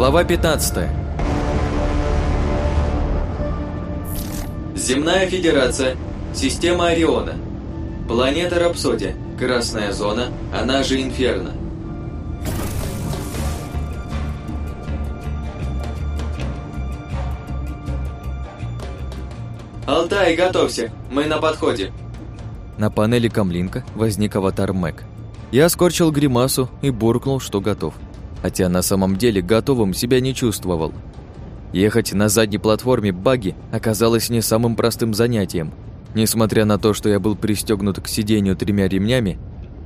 Глава 15 Земная Федерация, система Ориона, планета Рапсодия, Красная Зона, она же Инферно. Алтай, готовься, мы на подходе. На панели камлинка возник аватар Мэг. Я скорчил гримасу и буркнул, что готов. Хотя на самом деле готовым себя не чувствовал. Ехать на задней платформе баги оказалось не самым простым занятием. Несмотря на то, что я был пристегнут к сиденью тремя ремнями,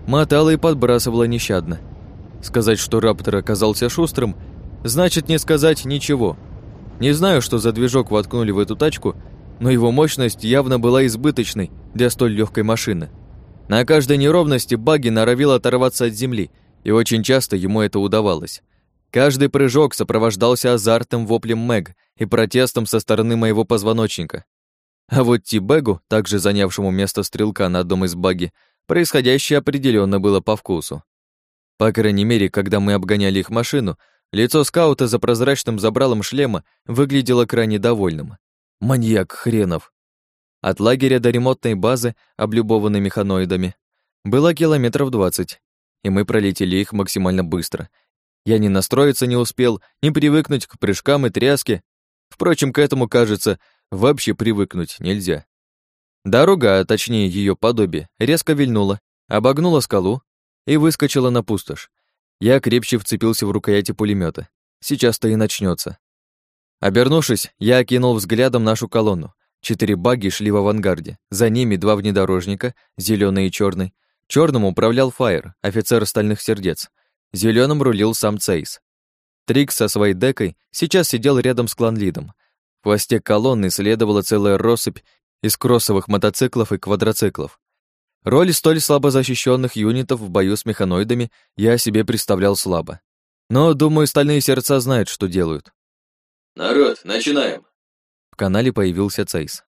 мотало и подбрасывало нещадно. Сказать, что Раптор оказался шустрым, значит не сказать ничего. Не знаю, что за движок воткнули в эту тачку, но его мощность явно была избыточной для столь легкой машины. На каждой неровности баги норовил оторваться от земли, и очень часто ему это удавалось. Каждый прыжок сопровождался азартным воплем Мэг и протестом со стороны моего позвоночника. А вот Тибегу, также занявшему место стрелка на одном из баги, происходящее определенно было по вкусу. По крайней мере, когда мы обгоняли их машину, лицо скаута за прозрачным забралом шлема выглядело крайне довольным. Маньяк хренов. От лагеря до ремонтной базы, облюбованной механоидами, было километров двадцать, и мы пролетели их максимально быстро. Я ни настроиться не успел, ни привыкнуть к прыжкам и тряске. Впрочем, к этому, кажется, вообще привыкнуть нельзя. Дорога, а точнее ее подобие, резко вильнула, обогнула скалу и выскочила на пустошь. Я крепче вцепился в рукояти пулемета. Сейчас-то и начнется. Обернувшись, я окинул взглядом нашу колонну. Четыре баги шли в авангарде. За ними два внедорожника, зеленый и черный. Черным управлял Фаер, офицер стальных сердец. Зеленым рулил сам Цейс. Трикс со своей декой сейчас сидел рядом с кланлидом. В хвосте колонны следовала целая россыпь из кроссовых мотоциклов и квадроциклов. Роль столь слабо защищенных юнитов в бою с механоидами я себе представлял слабо. Но, думаю, стальные сердца знают, что делают. Народ, начинаем. В канале появился Цейс.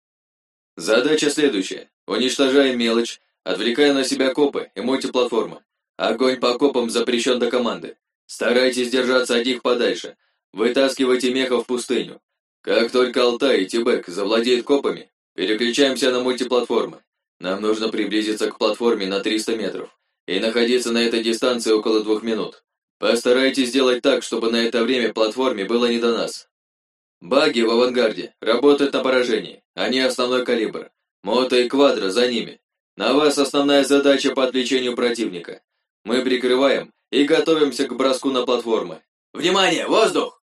Задача следующая. Уничтожаем мелочь, отвлекая на себя копы и мультиплатформы. Огонь по копам запрещен до команды. Старайтесь держаться от них подальше. Вытаскивайте мехов в пустыню. Как только Алтай и Тибек завладеют копами, переключаемся на мультиплатформы. Нам нужно приблизиться к платформе на 300 метров и находиться на этой дистанции около двух минут. Постарайтесь сделать так, чтобы на это время платформе было не до нас. Баги в авангарде, работают на поражении, они основной калибр. Мото и Квадро за ними. На вас основная задача по отвлечению противника. Мы прикрываем и готовимся к броску на платформы. Внимание, воздух!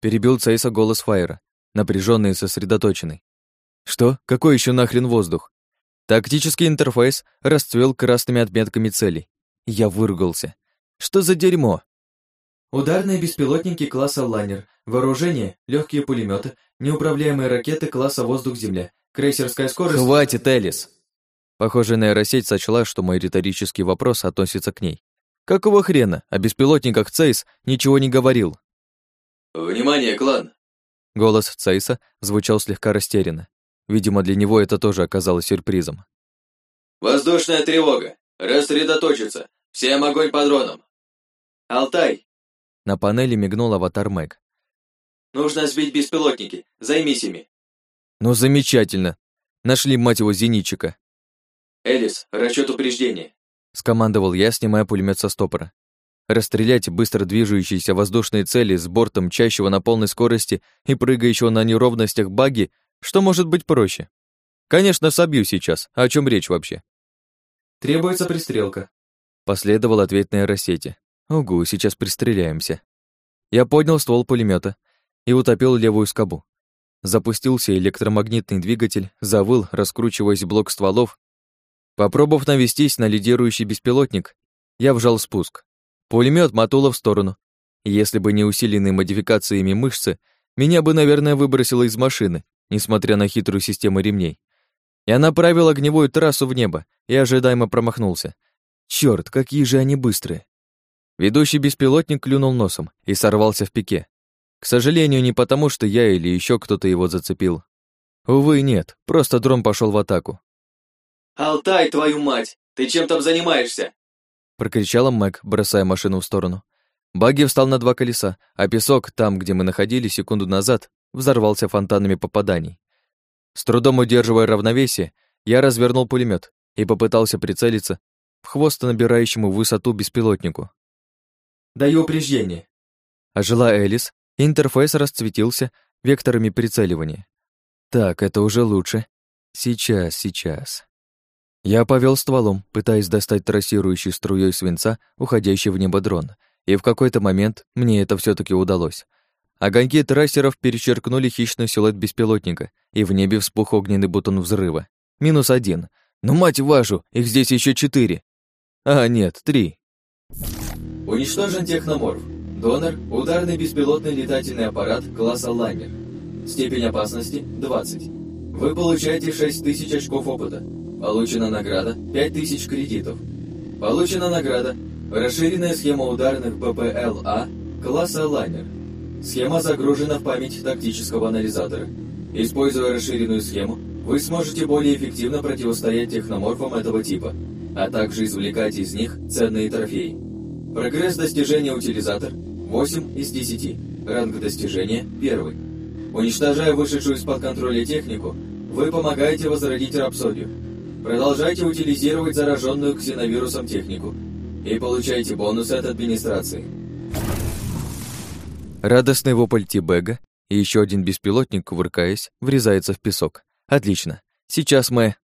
Перебил Цейса голос Фаера, напряженный и сосредоточенный. Что? Какой еще нахрен воздух? Тактический интерфейс расцвел красными отметками целей. Я выругался. Что за дерьмо? Ударные беспилотники класса «Лайнер», вооружение, легкие пулеметы, неуправляемые ракеты класса «Воздух-Земля», крейсерская скорость... Хватит, Элис! Похоже, нейросеть сочла, что мой риторический вопрос относится к ней. Какого хрена? О беспилотниках Цейс ничего не говорил. «Внимание, клан!» Голос Цейса звучал слегка растерянно. Видимо, для него это тоже оказалось сюрпризом. «Воздушная тревога! Рассредоточиться! Всем огонь по дронам!» «Алтай, на панели мигнул аватар Мэг. «Нужно сбить беспилотники. Займись ими». «Ну, замечательно. Нашли, мать его, зенитчика». «Элис, расчет упреждения», — скомандовал я, снимая пулемет со стопора. Расстрелять быстро движущиеся воздушные цели с бортом чащего на полной скорости и прыгающего на неровностях баги, что может быть проще? Конечно, собью сейчас. А о чем речь вообще? Требуется пристрелка. Последовал ответ на нейросети. Угу, сейчас пристреляемся. Я поднял ствол пулемета и утопил левую скобу. Запустился электромагнитный двигатель, завыл, раскручиваясь блок стволов. Попробовав навестись на лидирующий беспилотник, я вжал спуск. Пулемет мотуло в сторону. Если бы не усиленные модификациями мышцы, меня бы, наверное, выбросило из машины, несмотря на хитрую систему ремней. Я направил огневую трассу в небо и ожидаемо промахнулся. Черт, какие же они быстрые! Ведущий беспилотник клюнул носом и сорвался в пике. К сожалению, не потому, что я или еще кто-то его зацепил. Увы, нет, просто дрон пошел в атаку. «Алтай, твою мать! Ты чем там занимаешься?» Прокричала Мэг, бросая машину в сторону. Багги встал на два колеса, а песок, там, где мы находились секунду назад, взорвался фонтанами попаданий. С трудом удерживая равновесие, я развернул пулемет и попытался прицелиться в хвост набирающему высоту беспилотнику. «Даю упреждение». Ожила Элис, интерфейс расцветился векторами прицеливания. Так, это уже лучше. Сейчас, сейчас. Я повел стволом, пытаясь достать трассирующий струей свинца, уходящий в небо дрон, и в какой-то момент мне это все таки удалось. Огоньки трассеров перечеркнули хищный силуэт беспилотника, и в небе вспух огненный бутон взрыва. Минус один. Ну, мать вашу, их здесь еще четыре. А, нет, три. Уничтожен техноморф. Донор – ударный беспилотный летательный аппарат класса «Лайнер». Степень опасности – 20. Вы получаете 6000 очков опыта. Получена награда – 5000 кредитов. Получена награда – расширенная схема ударных БПЛА класса «Лайнер». Схема загружена в память тактического анализатора. Используя расширенную схему, вы сможете более эффективно противостоять техноморфам этого типа, а также извлекать из них ценные трофеи. Прогресс достижения утилизатор 8 из 10. Ранг достижения 1. Уничтожая вышедшую из-под контроля технику, вы помогаете возродить рапсодию. Продолжайте утилизировать зараженную ксеновирусом технику и получайте бонусы от администрации. Радостный вопль Тибега и еще один беспилотник, кувыркаясь, врезается в песок. Отлично. Сейчас мы...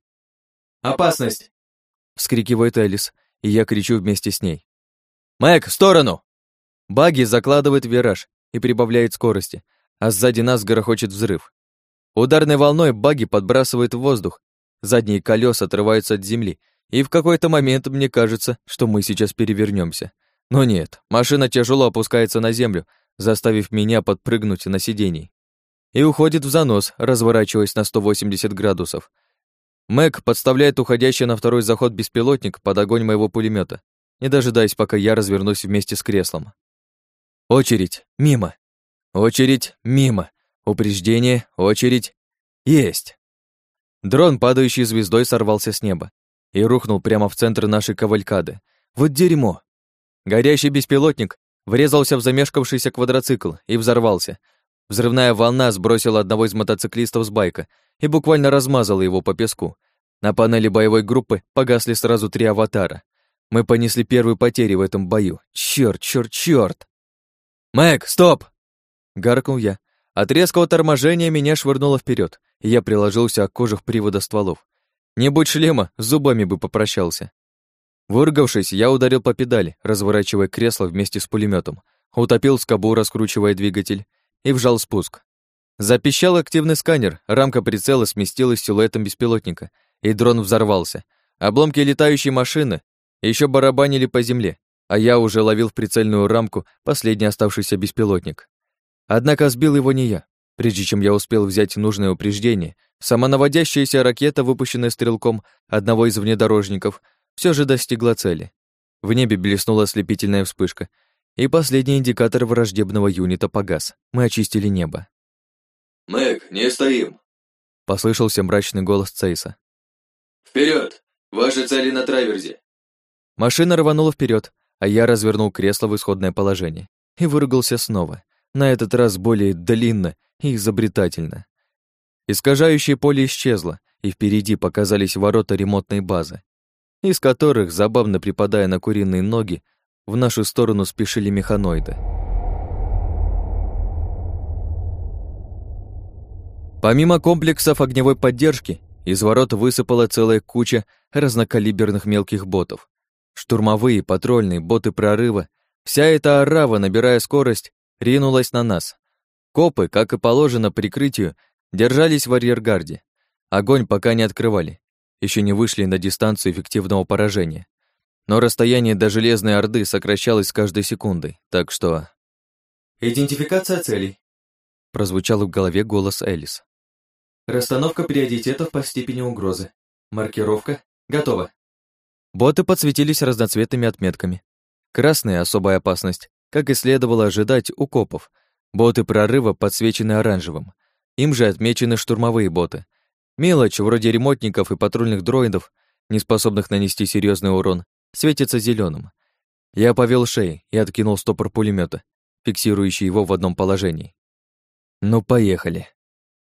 «Опасность!» — вскрикивает Элис, и я кричу вместе с ней. «Мэг, в сторону!» Багги закладывает вираж и прибавляет скорости, а сзади нас грохочет взрыв. Ударной волной багги подбрасывает в воздух, задние колеса отрываются от земли, и в какой-то момент мне кажется, что мы сейчас перевернемся. Но нет, машина тяжело опускается на землю, заставив меня подпрыгнуть на сиденье. И уходит в занос, разворачиваясь на 180 градусов. Мэг подставляет уходящий на второй заход беспилотник под огонь моего пулемета, не дожидаясь, пока я развернусь вместе с креслом. Очередь, мимо. Очередь, мимо. Упреждение, очередь. Есть. Дрон, падающий звездой, сорвался с неба и рухнул прямо в центр нашей кавалькады. Вот дерьмо. Горящий беспилотник врезался в замешкавшийся квадроцикл и взорвался. Взрывная волна сбросила одного из мотоциклистов с байка и буквально размазала его по песку. На панели боевой группы погасли сразу три аватара. Мы понесли первые потери в этом бою. Чёрт, чёрт, чёрт! «Мэг, стоп!» Гаркнул я. От резкого торможения меня швырнуло вперед, и я приложился к кожах привода стволов. Не будь шлема, зубами бы попрощался. Выргавшись, я ударил по педали, разворачивая кресло вместе с пулеметом, утопил скобу, раскручивая двигатель, и вжал спуск. Запищал активный сканер, рамка прицела сместилась силуэтом беспилотника, и дрон взорвался. Обломки летающей машины еще барабанили по земле, а я уже ловил в прицельную рамку последний оставшийся беспилотник. Однако сбил его не я. Прежде чем я успел взять нужное упреждение, самонаводящаяся ракета, выпущенная стрелком одного из внедорожников, все же достигла цели. В небе блеснула ослепительная вспышка, и последний индикатор враждебного юнита погас. Мы очистили небо. «Мэг, не стоим!» Послышался мрачный голос Цейса. Вперед! Ваши цели на траверзе!» Машина рванула вперед, а я развернул кресло в исходное положение и выругался снова, на этот раз более длинно и изобретательно. Искажающее поле исчезло, и впереди показались ворота ремонтной базы из которых, забавно припадая на куриные ноги, в нашу сторону спешили механоиды. Помимо комплексов огневой поддержки, из ворот высыпала целая куча разнокалиберных мелких ботов. Штурмовые, патрульные, боты прорыва. Вся эта орава, набирая скорость, ринулась на нас. Копы, как и положено прикрытию, держались в арьергарде. Огонь пока не открывали еще не вышли на дистанцию эффективного поражения. Но расстояние до Железной Орды сокращалось с каждой секундой, так что... «Идентификация целей», — прозвучал в голове голос Элис. «Расстановка приоритетов по степени угрозы. Маркировка. Готово». Боты подсветились разноцветными отметками. Красная — особая опасность, как и следовало ожидать у копов. Боты прорыва подсвечены оранжевым. Им же отмечены штурмовые боты — Мелочь, вроде ремонтников и патрульных дроидов, не способных нанести серьезный урон, светится зеленым. Я повел шеей и откинул стопор пулемета, фиксирующий его в одном положении. Ну, поехали.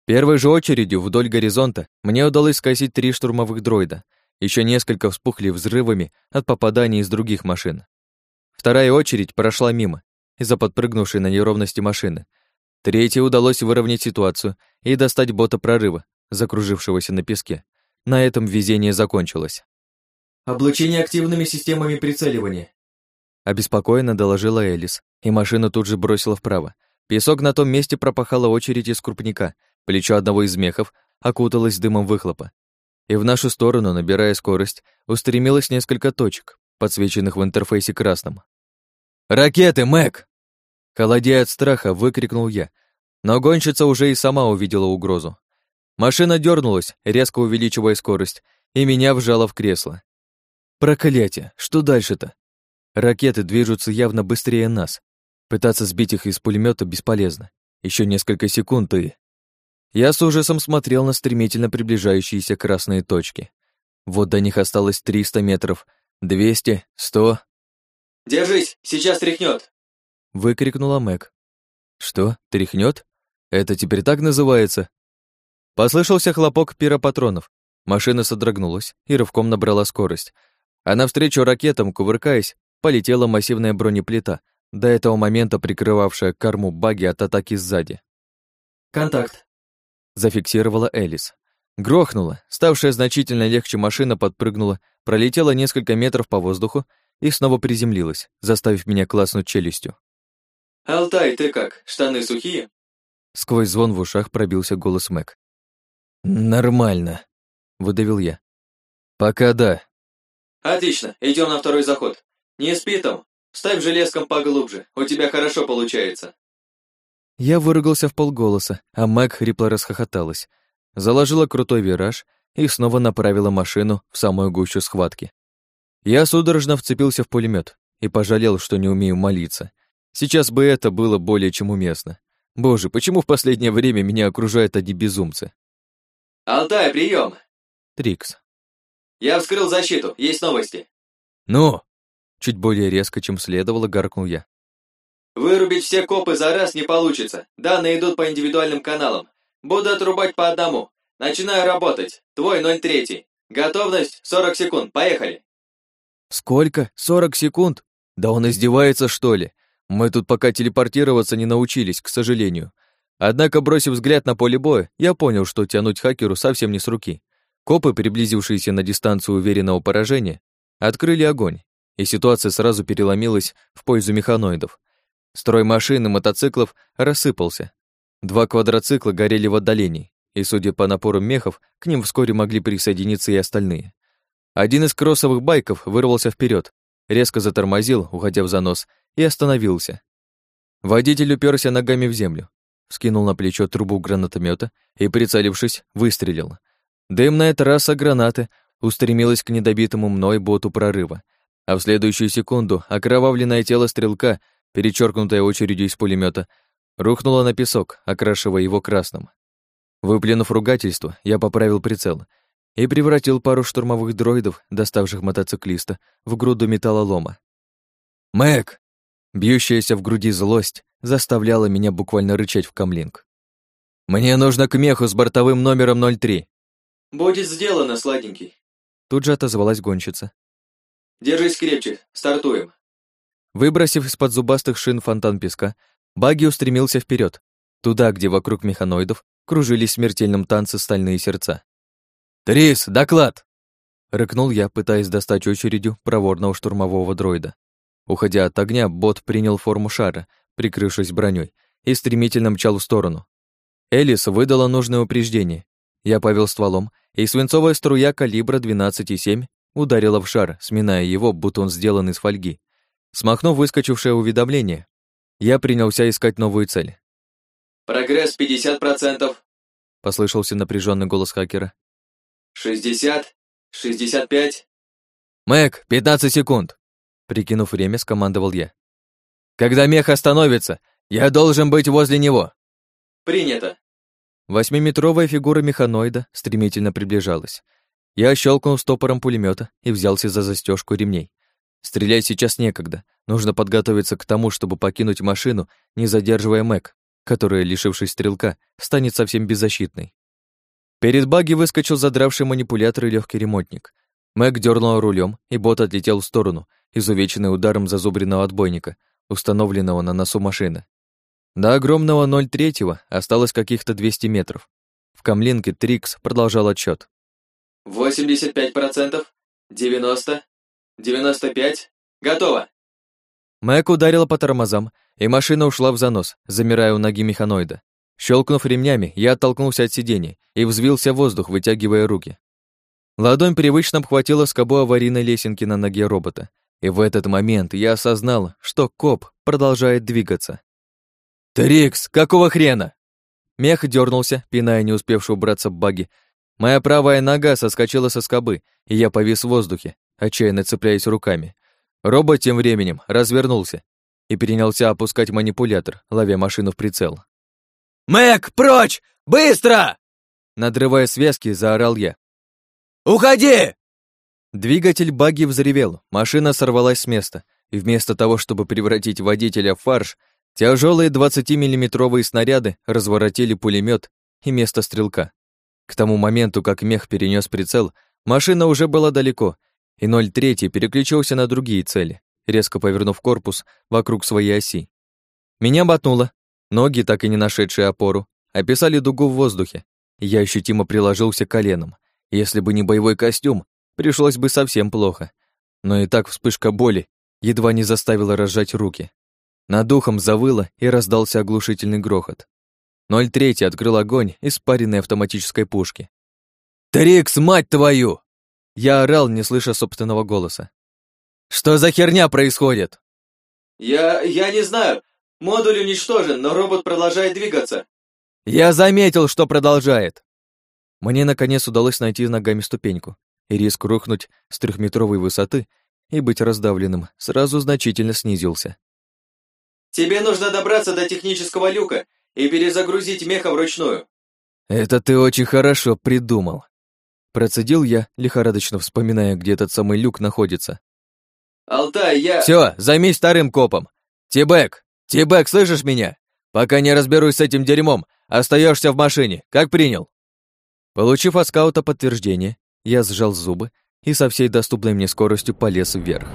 Первой же очередью вдоль горизонта мне удалось скосить три штурмовых дроида. Еще несколько вспухли взрывами от попаданий из других машин. Вторая очередь прошла мимо, из-за подпрыгнувшей на неровности машины. Третьей удалось выровнять ситуацию и достать бота прорыва, закружившегося на песке. На этом везение закончилось. «Облучение активными системами прицеливания», обеспокоенно доложила Элис, и машину тут же бросила вправо. Песок на том месте пропахала очередь из крупника, плечо одного из мехов окуталось дымом выхлопа. И в нашу сторону, набирая скорость, устремилось несколько точек, подсвеченных в интерфейсе красным. «Ракеты, Мэг!» Холодея от страха, выкрикнул я, но гонщица уже и сама увидела угрозу. Машина дернулась, резко увеличивая скорость, и меня вжало в кресло. Проклятие, что дальше-то? Ракеты движутся явно быстрее нас. Пытаться сбить их из пулемета бесполезно. Еще несколько секунд и... Я с ужасом смотрел на стремительно приближающиеся красные точки. Вот до них осталось 300 метров, 200, 100. «Держись, сейчас тряхнет!» Выкрикнула Мэг. «Что, тряхнет? Это теперь так называется?» Послышался хлопок пиропатронов. Машина содрогнулась и рывком набрала скорость. А навстречу ракетам, кувыркаясь, полетела массивная бронеплита, до этого момента прикрывавшая корму баги от атаки сзади. «Контакт», — зафиксировала Элис. Грохнула, ставшая значительно легче машина подпрыгнула, пролетела несколько метров по воздуху и снова приземлилась, заставив меня класснуть челюстью. «Алтай, ты как, штаны сухие?» Сквозь звон в ушах пробился голос Мэг. «Нормально», — выдавил я. «Пока да». «Отлично, идем на второй заход. Не спи там, ставь железком поглубже, у тебя хорошо получается». Я выругался в полголоса, а Мэг хрипло расхохоталась. Заложила крутой вираж и снова направила машину в самую гущу схватки. Я судорожно вцепился в пулемет и пожалел, что не умею молиться. Сейчас бы это было более чем уместно. Боже, почему в последнее время меня окружают одни безумцы? «Алтай, прием! Трикс. «Я вскрыл защиту, есть новости!» «Ну?» Чуть более резко, чем следовало, гаркнул я. «Вырубить все копы за раз не получится. Данные идут по индивидуальным каналам. Буду отрубать по одному. Начинаю работать. Твой 03. Готовность 40 секунд. Поехали!» «Сколько? 40 секунд? Да он издевается, что ли? Мы тут пока телепортироваться не научились, к сожалению. Однако, бросив взгляд на поле боя, я понял, что тянуть хакеру совсем не с руки. Копы, приблизившиеся на дистанцию уверенного поражения, открыли огонь, и ситуация сразу переломилась в пользу механоидов. Строй машин и мотоциклов рассыпался. Два квадроцикла горели в отдалении, и, судя по напору мехов, к ним вскоре могли присоединиться и остальные. Один из кроссовых байков вырвался вперед, резко затормозил, уходя в занос, и остановился. Водитель уперся ногами в землю, скинул на плечо трубу гранатомета и, прицелившись, выстрелил. Дымная трасса гранаты устремилась к недобитому мной боту прорыва, а в следующую секунду окровавленное тело стрелка, перечеркнутое очередью из пулемета, рухнуло на песок, окрашивая его красным. Выплюнув ругательство, я поправил прицел и превратил пару штурмовых дроидов, доставших мотоциклиста, в груду металлолома. «Мэг!» Бьющаяся в груди злость заставляла меня буквально рычать в камлинг. «Мне нужно к меху с бортовым номером 03». «Будет сделано, сладенький». Тут же отозвалась гонщица. «Держись крепче, стартуем». Выбросив из-под зубастых шин фонтан песка, Баги устремился вперед, туда, где вокруг механоидов кружились в смертельном танце стальные сердца. «Трис, доклад!» Рыкнул я, пытаясь достать очередью проворного штурмового дроида. Уходя от огня, бот принял форму шара, прикрывшись броней, и стремительно мчал в сторону. Элис выдала нужное упреждение. Я повел стволом, и свинцовая струя калибра 12,7 ударила в шар, сминая его, будто он сделан из фольги. Смахнув выскочившее уведомление, я принялся искать новую цель. «Прогресс 50%, — послышался напряженный голос хакера. 60, 65. «Мэг, 15 секунд!» Прикинув время, скомандовал я. «Когда мех остановится, я должен быть возле него!» «Принято!» Восьмиметровая фигура механоида стремительно приближалась. Я щелкнул стопором пулемета и взялся за застежку ремней. Стрелять сейчас некогда. Нужно подготовиться к тому, чтобы покинуть машину, не задерживая Мэг, которая, лишившись стрелка, станет совсем беззащитной. Перед баги выскочил задравший манипулятор и легкий ремонтник. Мэг дернула рулем, и бот отлетел в сторону, изувеченный ударом зазубренного отбойника, установленного на носу машины. До огромного 0,3 осталось каких-то 200 метров. В камлинке Трикс продолжал отсчет. 85%, 90, 95, готово. Мэг ударила по тормозам, и машина ушла в занос, замирая у ноги механоида. Щелкнув ремнями, я оттолкнулся от сидения и взвился в воздух, вытягивая руки. Ладонь привычно обхватила скобу аварийной лесенки на ноге робота, и в этот момент я осознал, что коп продолжает двигаться. «Трикс, какого хрена?» Мех дернулся, пиная не успевшую убраться в баги. Моя правая нога соскочила со скобы, и я повис в воздухе, отчаянно цепляясь руками. Робот тем временем развернулся и перенялся опускать манипулятор, ловя машину в прицел. «Мэг, прочь! Быстро!» Надрывая связки, заорал я. «Уходи!» Двигатель багги взревел, машина сорвалась с места, и вместо того, чтобы превратить водителя в фарш, Тяжелые 20-миллиметровые снаряды разворотили пулемет и место стрелка. К тому моменту, как мех перенес прицел, машина уже была далеко, и 03 переключился на другие цели, резко повернув корпус вокруг своей оси. Меня ботнуло, ноги, так и не нашедшие опору, описали дугу в воздухе. Я ощутимо приложился коленом. Если бы не боевой костюм, пришлось бы совсем плохо. Но и так вспышка боли едва не заставила разжать руки. Над духом завыло и раздался оглушительный грохот. 03 открыл огонь из паренной автоматической пушки. «Трикс, мать твою!» Я орал, не слыша собственного голоса. «Что за херня происходит?» «Я... я не знаю. Модуль уничтожен, но робот продолжает двигаться». «Я заметил, что продолжает!» Мне, наконец, удалось найти ногами ступеньку, и риск рухнуть с трехметровой высоты и быть раздавленным сразу значительно снизился. Тебе нужно добраться до технического люка и перезагрузить меха вручную. Это ты очень хорошо придумал. Процедил я, лихорадочно вспоминая, где этот самый люк находится. Алтай, я... Все, займись вторым копом. Тибек, Тибек, слышишь меня? Пока не разберусь с этим дерьмом, остаешься в машине, как принял. Получив от скаута подтверждение, я сжал зубы и со всей доступной мне скоростью полез вверх.